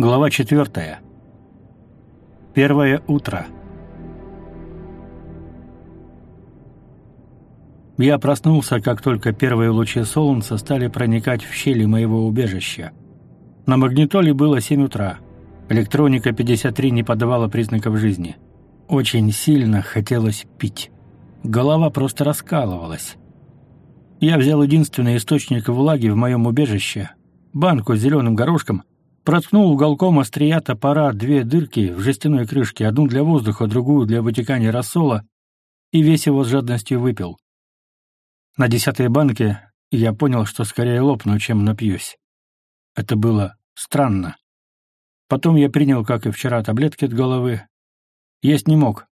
Глава четвертая. Первое утро. Я проснулся, как только первые лучи солнца стали проникать в щели моего убежища. На магнитоле было 7 утра. Электроника 53 не подавала признаков жизни. Очень сильно хотелось пить. Голова просто раскалывалась. Я взял единственный источник влаги в моем убежище — банку с зеленым горошком, проткнул уголком острия топора две дырки в жестяной крышке, одну для воздуха, другую для вытекания рассола, и весь его с жадностью выпил. На десятой банке я понял, что скорее лопну, чем напьюсь. Это было странно. Потом я принял, как и вчера, таблетки от головы. Есть не мог.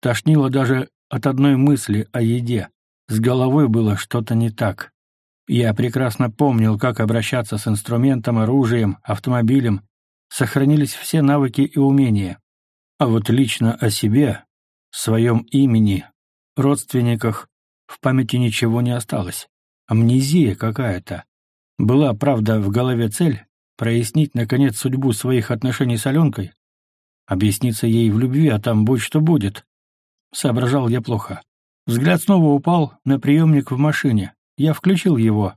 Тошнило даже от одной мысли о еде. С головой было что-то не так. Я прекрасно помнил, как обращаться с инструментом, оружием, автомобилем. Сохранились все навыки и умения. А вот лично о себе, своем имени, родственниках, в памяти ничего не осталось. Амнезия какая-то. Была, правда, в голове цель — прояснить, наконец, судьбу своих отношений с Аленкой, объясниться ей в любви, а там будь что будет. Соображал я плохо. Взгляд снова упал на приемник в машине. Я включил его.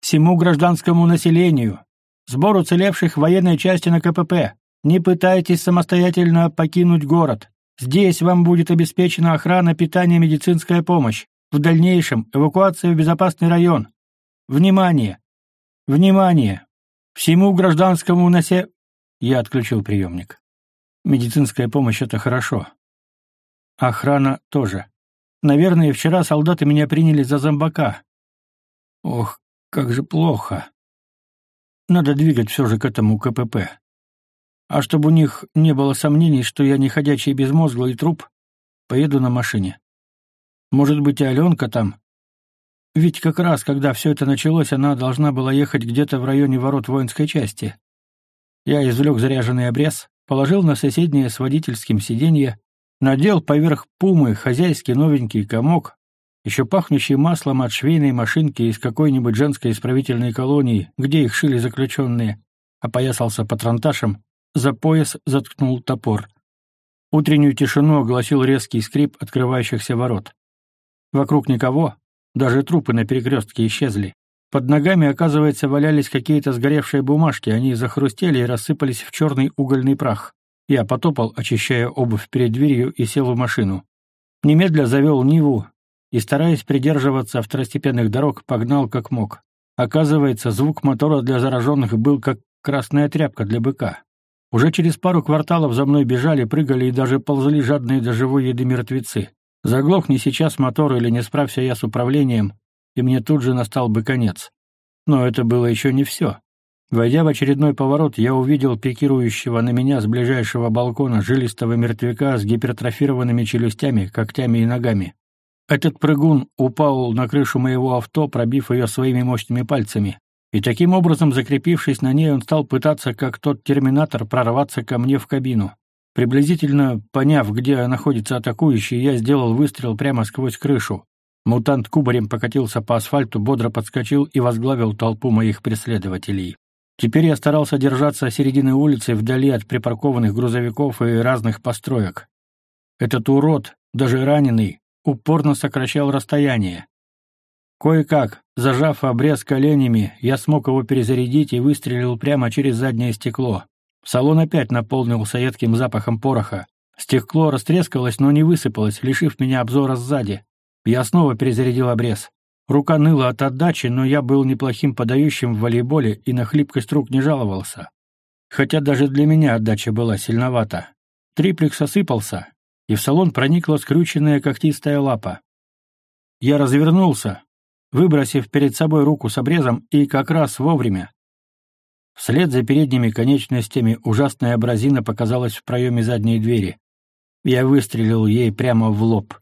«Всему гражданскому населению. Сбор уцелевших военной части на КПП. Не пытайтесь самостоятельно покинуть город. Здесь вам будет обеспечена охрана, питание, медицинская помощь. В дальнейшем эвакуация в безопасный район. Внимание! Внимание! Всему гражданскому насе...» Я отключил приемник. Медицинская помощь — это хорошо. Охрана тоже. Наверное, вчера солдаты меня приняли за зомбака. Ох, как же плохо. Надо двигать все же к этому КПП. А чтобы у них не было сомнений, что я не ходячий безмозглый труп, поеду на машине. Может быть, и Аленка там. Ведь как раз, когда все это началось, она должна была ехать где-то в районе ворот воинской части. Я извлек заряженный обрез, положил на соседнее с водительским сиденье, Надел поверх пумы хозяйский новенький комок, еще пахнущий маслом от швейной машинки из какой-нибудь женской исправительной колонии, где их шили заключенные, опоясался патронташем, за пояс заткнул топор. Утреннюю тишину огласил резкий скрип открывающихся ворот. Вокруг никого, даже трупы на перекрестке исчезли. Под ногами, оказывается, валялись какие-то сгоревшие бумажки, они захрустели и рассыпались в черный угольный прах. Я потопал, очищая обувь перед дверью, и сел в машину. Немедля завел Ниву и, стараясь придерживаться второстепенных дорог, погнал как мог. Оказывается, звук мотора для зараженных был как красная тряпка для быка. Уже через пару кварталов за мной бежали, прыгали и даже ползли жадные до живой еды мертвецы. Заглохни сейчас мотор или не справься я с управлением, и мне тут же настал бы конец. Но это было еще не все. Войдя в очередной поворот, я увидел пикирующего на меня с ближайшего балкона жилистого мертвяка с гипертрофированными челюстями, когтями и ногами. Этот прыгун упал на крышу моего авто, пробив ее своими мощными пальцами. И таким образом, закрепившись на ней, он стал пытаться, как тот терминатор, прорваться ко мне в кабину. Приблизительно поняв, где находится атакующий, я сделал выстрел прямо сквозь крышу. Мутант кубарем покатился по асфальту, бодро подскочил и возглавил толпу моих преследователей. Теперь я старался держаться середины улицы вдали от припаркованных грузовиков и разных построек. Этот урод, даже раненый, упорно сокращал расстояние. Кое-как, зажав обрез коленями, я смог его перезарядить и выстрелил прямо через заднее стекло. Салон опять наполнился едким запахом пороха. Стекло растрескалось, но не высыпалось, лишив меня обзора сзади. Я снова перезарядил обрез. Рука ныла от отдачи, но я был неплохим подающим в волейболе и на хлипкость рук не жаловался. Хотя даже для меня отдача была сильновата. Триплекс осыпался, и в салон проникла скрюченная когтистая лапа. Я развернулся, выбросив перед собой руку с обрезом, и как раз вовремя. Вслед за передними конечностями ужасная абразина показалась в проеме задней двери. Я выстрелил ей прямо в лоб.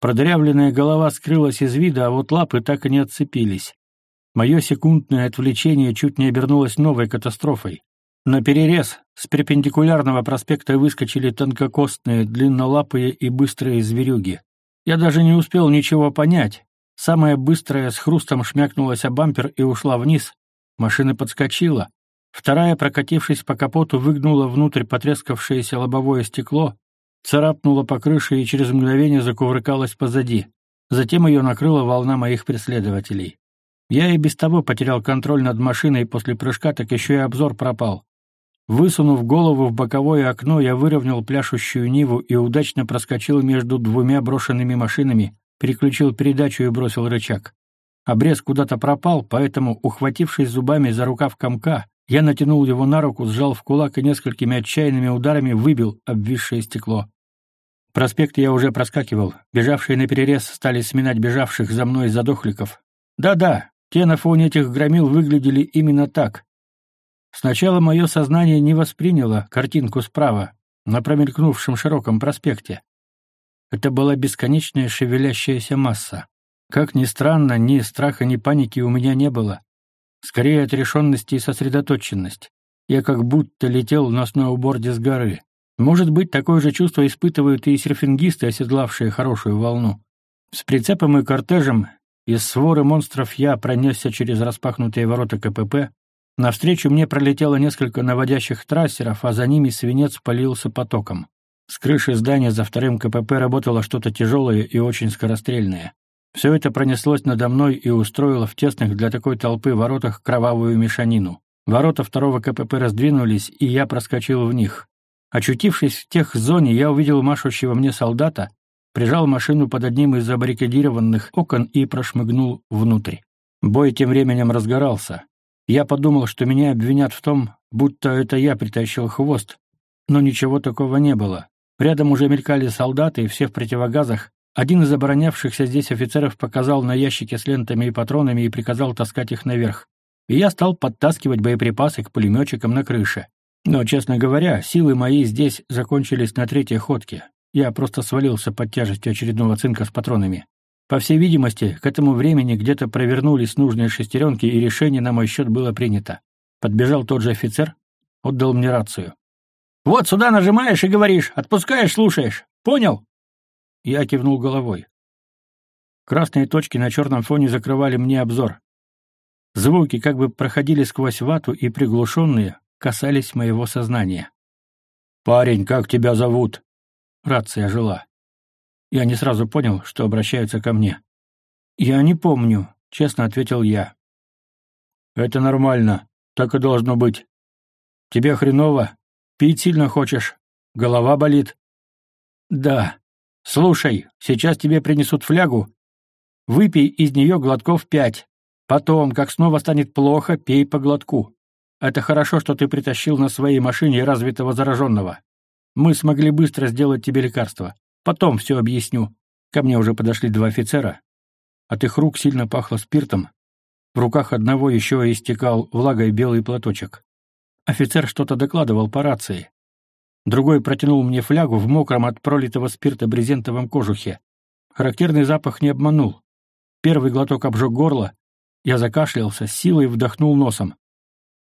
Продырявленная голова скрылась из вида, а вот лапы так и не отцепились. Мое секундное отвлечение чуть не обернулось новой катастрофой. На перерез с перпендикулярного проспекта выскочили тонкокостные, длиннолапые и быстрые зверюги. Я даже не успел ничего понять. Самая быстрая с хрустом шмякнулась о бампер и ушла вниз. Машина подскочила. Вторая, прокатившись по капоту, выгнула внутрь потрескавшееся лобовое стекло, царапнула по крыше и через мгновение закувыркалась позади. Затем ее накрыла волна моих преследователей. Я и без того потерял контроль над машиной после прыжка, так еще и обзор пропал. Высунув голову в боковое окно, я выровнял пляшущую Ниву и удачно проскочил между двумя брошенными машинами, переключил передачу и бросил рычаг. Обрез куда-то пропал, поэтому, ухватившись зубами за рукав комка, я натянул его на руку, сжал в кулак и несколькими отчаянными ударами выбил обвисшее стекло. Проспект я уже проскакивал. Бежавшие на перерез стали сминать бежавших за мной задохликов. Да-да, те на фоне этих громил выглядели именно так. Сначала мое сознание не восприняло картинку справа, на промелькнувшем широком проспекте. Это была бесконечная шевелящаяся масса. Как ни странно, ни страха, ни паники у меня не было. Скорее отрешенность и сосредоточенность. Я как будто летел на сноуборде с горы. Может быть, такое же чувство испытывают и серфингисты, оседлавшие хорошую волну. С прицепом и кортежем из своры монстров я пронесся через распахнутые ворота КПП. Навстречу мне пролетело несколько наводящих трассеров, а за ними свинец полился потоком. С крыши здания за вторым КПП работало что-то тяжелое и очень скорострельное. Все это пронеслось надо мной и устроило в тесных для такой толпы воротах кровавую мешанину. Ворота второго КПП раздвинулись, и я проскочил в них. Очутившись в тех зоне, я увидел машущего мне солдата, прижал машину под одним из забаррикадированных окон и прошмыгнул внутрь. Бой тем временем разгорался. Я подумал, что меня обвинят в том, будто это я притащил хвост, но ничего такого не было. Рядом уже мелькали солдаты, и все в противогазах, один из оборонявшихся здесь офицеров показал на ящике с лентами и патронами и приказал таскать их наверх. И я стал подтаскивать боеприпасы к пулеметчикам на крыше. Но, честно говоря, силы мои здесь закончились на третьей ходке. Я просто свалился под тяжестью очередного цинка с патронами. По всей видимости, к этому времени где-то провернулись нужные шестеренки, и решение на мой счет было принято. Подбежал тот же офицер, отдал мне рацию. «Вот сюда нажимаешь и говоришь, отпускаешь, слушаешь. Понял?» Я кивнул головой. Красные точки на черном фоне закрывали мне обзор. Звуки как бы проходили сквозь вату и приглушенные касались моего сознания. «Парень, как тебя зовут?» Рация жила. Я не сразу понял, что обращаются ко мне. «Я не помню», — честно ответил я. «Это нормально. Так и должно быть. Тебе хреново? Пить сильно хочешь? Голова болит?» «Да», «Слушай, сейчас тебе принесут флягу. Выпей из нее глотков пять. Потом, как снова станет плохо, пей по глотку. Это хорошо, что ты притащил на своей машине развитого зараженного. Мы смогли быстро сделать тебе лекарство. Потом все объясню. Ко мне уже подошли два офицера. От их рук сильно пахло спиртом. В руках одного еще истекал влагой белый платочек. Офицер что-то докладывал по рации. Другой протянул мне флягу в мокром от пролитого спирта брезентовом кожухе. Характерный запах не обманул. Первый глоток обжег горло. Я закашлялся, силой вдохнул носом.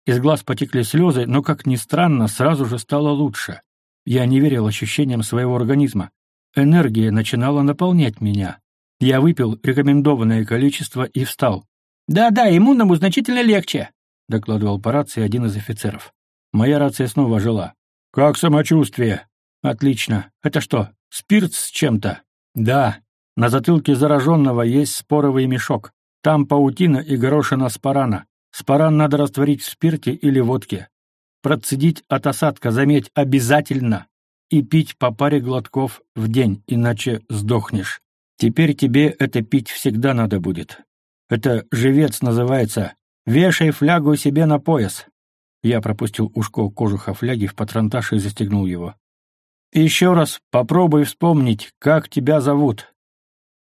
Из глаз потекли слезы, но, как ни странно, сразу же стало лучше. Я не верил ощущениям своего организма. Энергия начинала наполнять меня. Я выпил рекомендованное количество и встал. «Да-да, иммунному значительно легче», — докладывал по рации один из офицеров. Моя рация снова жила. «Как самочувствие?» «Отлично. Это что, спирт с чем-то?» «Да. На затылке зараженного есть споровый мешок. Там паутина и горошина спарана. Спаран надо растворить в спирте или водке. Процедить от осадка, заметь, обязательно. И пить по паре глотков в день, иначе сдохнешь. Теперь тебе это пить всегда надо будет. Это живец называется. Вешай флягу себе на пояс. Я пропустил ушко кожуха фляги в патронтаж и застегнул его. «Еще раз попробуй вспомнить, как тебя зовут.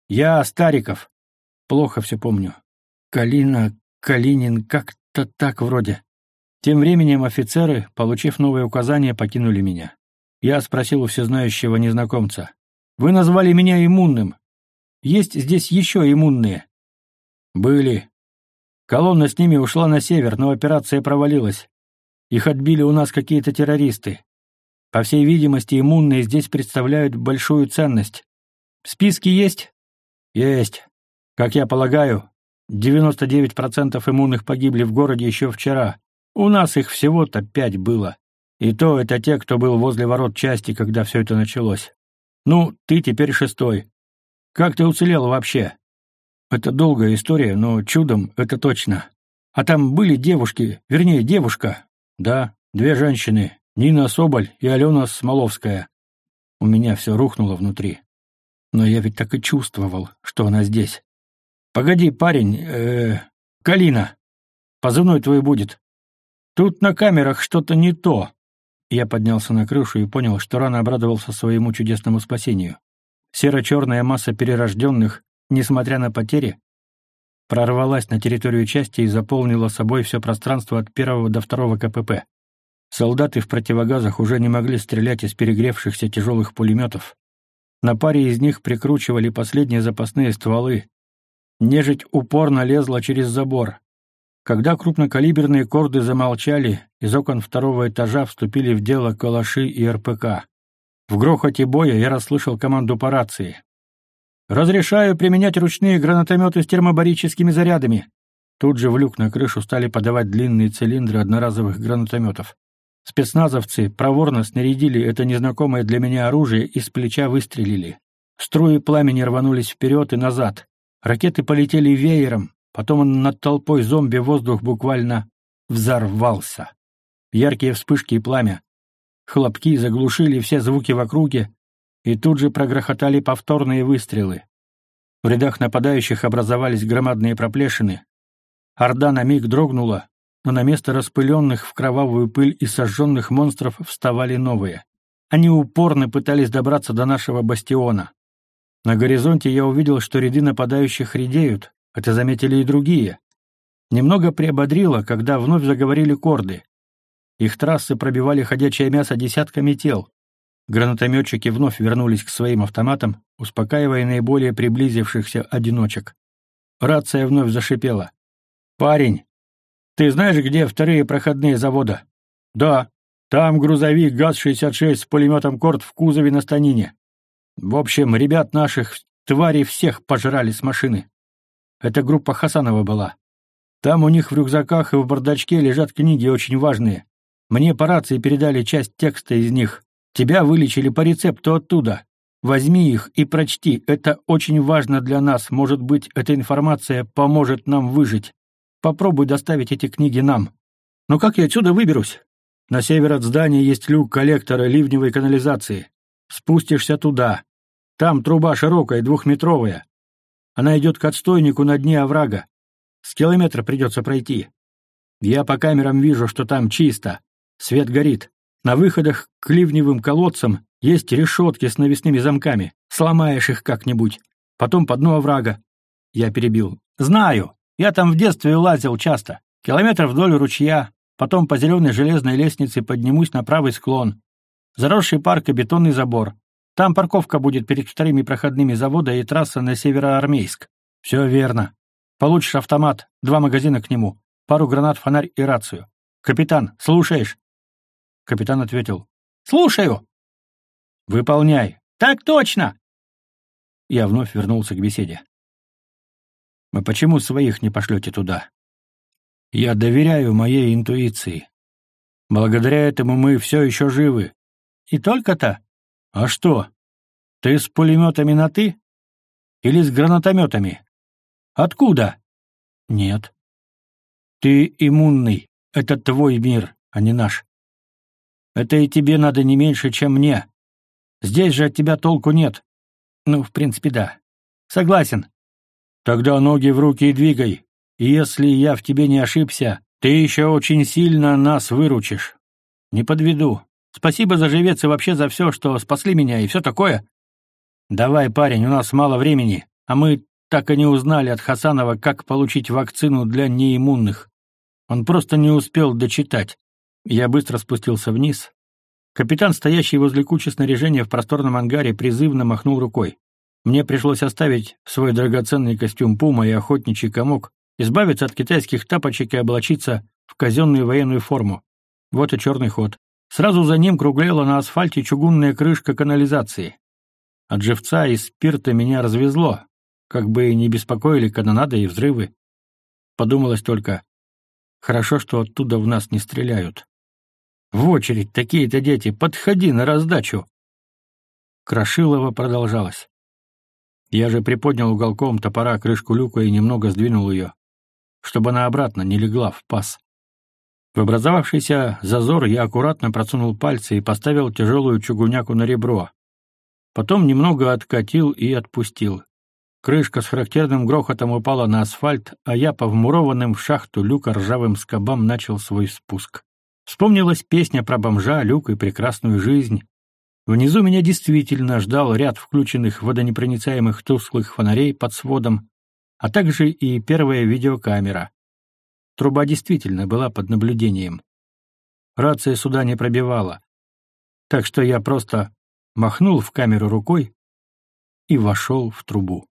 Я Стариков. Плохо все помню. Калина, Калинин, как-то так вроде». Тем временем офицеры, получив новые указания, покинули меня. Я спросил у всезнающего незнакомца. «Вы назвали меня иммунным. Есть здесь еще иммунные?» «Были. Колонна с ними ушла на север, но операция провалилась. Их отбили у нас какие-то террористы. По всей видимости, иммунные здесь представляют большую ценность. Списки есть? Есть. Как я полагаю, 99% иммунных погибли в городе еще вчера. У нас их всего-то пять было. И то это те, кто был возле ворот части, когда все это началось. Ну, ты теперь шестой. Как ты уцелел вообще? Это долгая история, но чудом это точно. А там были девушки, вернее, девушка. Да, две женщины, Нина Соболь и Алена Смоловская. У меня все рухнуло внутри. Но я ведь так и чувствовал, что она здесь. Погоди, парень, э, -э Калина. Позывной твой будет. Тут на камерах что-то не то. Я поднялся на крышу и понял, что рано обрадовался своему чудесному спасению. Серо-черная масса перерожденных, несмотря на потери, прорвалась на территорию части и заполнила собой все пространство от первого до второго КПП. Солдаты в противогазах уже не могли стрелять из перегревшихся тяжелых пулеметов. На паре из них прикручивали последние запасные стволы. Нежить упорно лезла через забор. Когда крупнокалиберные корды замолчали, из окон второго этажа вступили в дело калаши и РПК. В грохоте боя я расслышал команду по рации. «Разрешаю применять ручные гранатометы с термобарическими зарядами». Тут же в люк на крышу стали подавать длинные цилиндры одноразовых гранатометов. Спецназовцы проворно снарядили это незнакомое для меня оружие и с плеча выстрелили. Струи пламени рванулись вперед и назад. Ракеты полетели веером, Потом над толпой зомби воздух буквально взорвался. Яркие вспышки и пламя. Хлопки заглушили все звуки в округе, и тут же прогрохотали повторные выстрелы. В рядах нападающих образовались громадные проплешины. Орда на миг дрогнула, но на место распыленных в кровавую пыль и сожженных монстров вставали новые. Они упорно пытались добраться до нашего бастиона. На горизонте я увидел, что ряды нападающих редеют, это заметили и другие. Немного приободрило, когда вновь заговорили корды. Их трассы пробивали ходячее мясо десятками тел. Гранатометчики вновь вернулись к своим автоматам, успокаивая наиболее приблизившихся одиночек. Рация вновь зашипела. «Парень, ты знаешь, где вторые проходные завода?» «Да. Там грузовик ГАЗ-66 с пулеметом «Корт» в кузове на станине. В общем, ребят наших тварей всех пожрали с машины. Это группа Хасанова была. Там у них в рюкзаках и в бардачке лежат книги очень важные. Мне по рации передали часть текста из них. Тебя вылечили по рецепту оттуда. Возьми их и прочти. Это очень важно для нас. Может быть, эта информация поможет нам выжить. Попробуй доставить эти книги нам. Но как я отсюда выберусь? На север от здания есть люк коллектора ливневой канализации. Спустишься туда. Там труба широкая, двухметровая. Она идет к отстойнику на дне оврага. С километра придется пройти. Я по камерам вижу, что там чисто. Свет горит. На выходах к ливневым колодцам есть решетки с навесными замками. Сломаешь их как-нибудь. Потом по дну оврага. Я перебил. Знаю. Я там в детстве лазил часто. Километр вдоль ручья. Потом по зеленой железной лестнице поднимусь на правый склон. Заросший парк и бетонный забор. Там парковка будет перед вторыми проходными завода и трасса на Североармейск. Все верно. Получишь автомат, два магазина к нему, пару гранат, фонарь и рацию. Капитан, слушаешь? Капитан ответил. Слушаю. Выполняй. Так точно. Я вновь вернулся к беседе. «Вы почему своих не пошлете туда?» «Я доверяю моей интуиции. Благодаря этому мы все еще живы. И только-то?» «А что? Ты с пулеметами на «ты»? Или с гранатометами? Откуда?» «Нет». «Ты иммунный. Это твой мир, а не наш. Это и тебе надо не меньше, чем мне. Здесь же от тебя толку нет. Ну, в принципе, да. Согласен. Тогда ноги в руки и двигай. Если я в тебе не ошибся, ты еще очень сильно нас выручишь. Не подведу. Спасибо за живец и вообще за все, что спасли меня и все такое. Давай, парень, у нас мало времени, а мы так и не узнали от Хасанова, как получить вакцину для неиммунных. Он просто не успел дочитать. Я быстро спустился вниз. Капитан, стоящий возле кучи снаряжения в просторном ангаре, призывно махнул рукой. Мне пришлось оставить свой драгоценный костюм пума и охотничий комок, избавиться от китайских тапочек и облачиться в казенную военную форму. Вот и черный ход. Сразу за ним круглела на асфальте чугунная крышка канализации. От живца и спирта меня развезло, как бы и не беспокоили канонады и взрывы. Подумалось только, Хорошо, что оттуда в нас не стреляют. В очередь такие-то дети, подходи на раздачу. Крошилова продолжалась. Я же приподнял уголком топора крышку люка и немного сдвинул ее, чтобы она обратно не легла в паз. В образовавшийся зазор я аккуратно просунул пальцы и поставил тяжелую чугуняку на ребро. Потом немного откатил и отпустил. Крышка с характерным грохотом упала на асфальт, а я по вмурованным в шахту люка ржавым скобам начал свой спуск. Вспомнилась песня про бомжа, люк и прекрасную жизнь. Внизу меня действительно ждал ряд включенных водонепроницаемых тусклых фонарей под сводом, а также и первая видеокамера. Труба действительно была под наблюдением. Рация сюда не пробивала. Так что я просто махнул в камеру рукой и вошел в трубу.